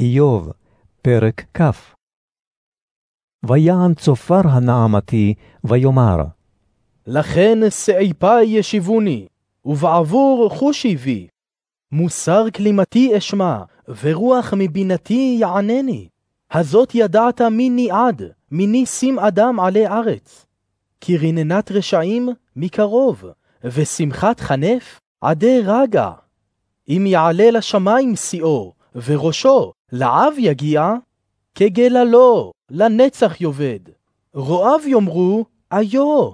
איוב, פרק כ. ויען צופר הנעמתי, ויאמר, לכן שעיפי ישיבוני, ובעבור חושי בי. מוסר כלימתי אשמע, ורוח מבינתי יענני. הזאת ידעת מי ניעד, מיני שים אדם עלי ארץ. כי רננת רשעים מקרוב, ושמחת חנף עדי רגע. אם יעלה לשמיים שיאו, וראשו לעב יגיע, כגללו לנצח יאבד. רואיו יאמרו, איו,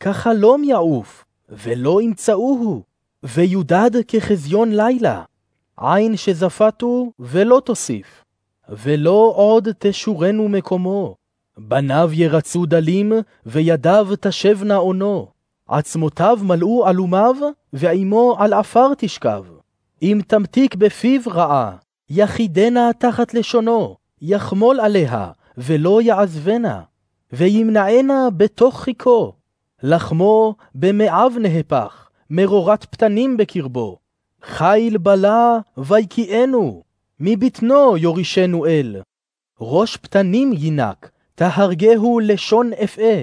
כחלום יעוף, ולא ימצאוהו, ויודד כחזיון לילה. עין שזפתו ולא תוסיף, ולא עוד תשורנו מקומו. בניו ירצו דלים, וידיו תשבנה אונו. עצמותיו מלאו עלומיו, ועמו על עפר תשכב. אם תמתיק בפיו רעה, יחידנה תחת לשונו, יחמול עליה, ולא יעזבנה, וימנענה בתוך חיכו. לחמו במאב נהפך, מרורת פתנים בקרבו. חיל בלה ויקיאנו, מבטנו יורישנו אל. ראש פתנים יינק, תהרגהו לשון אפעה.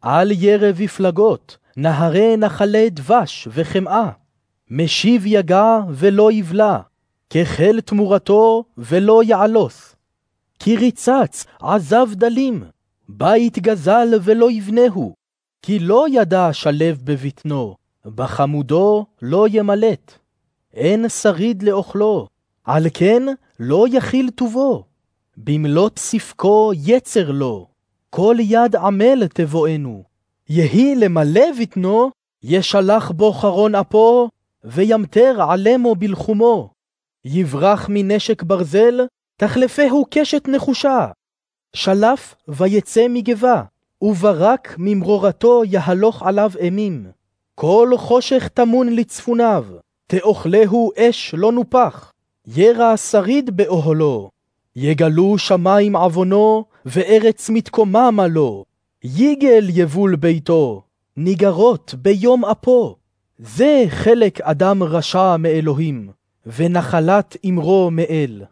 על ירא בפלגות, נהרי נחלי דבש וחמאה. משיב יגע ולא יבלע, כחל תמורתו ולא יעלוס. כי ריצץ עזב דלים, בית גזל ולא יבנהו, כי לא ידע שלב בבטנו, בחמודו לא ימלט. אין שריד לאוכלו, על כן לא יכיל טובו. במלאת ספקו יצר לו, כל יד עמל תבואנו. יהי למלא בטנו, ישלח בו חרון אפו, וימטר עלמו בלחומו. יברח מנשק ברזל, תחלפהו קשת נחושה. שלף ויצא מגבה, וברק ממרורתו יהלוך עליו אימים. כל חושך טמון לצפוניו, תאכלהו אש לא נופח. ירע שריד באוהלו. יגלו שמים עוונו, וארץ מתקוממה לו. יגל יבול ביתו, ניגרות ביום אפו. זה חלק אדם רשע מאלוהים, ונחלת אמרו מאל.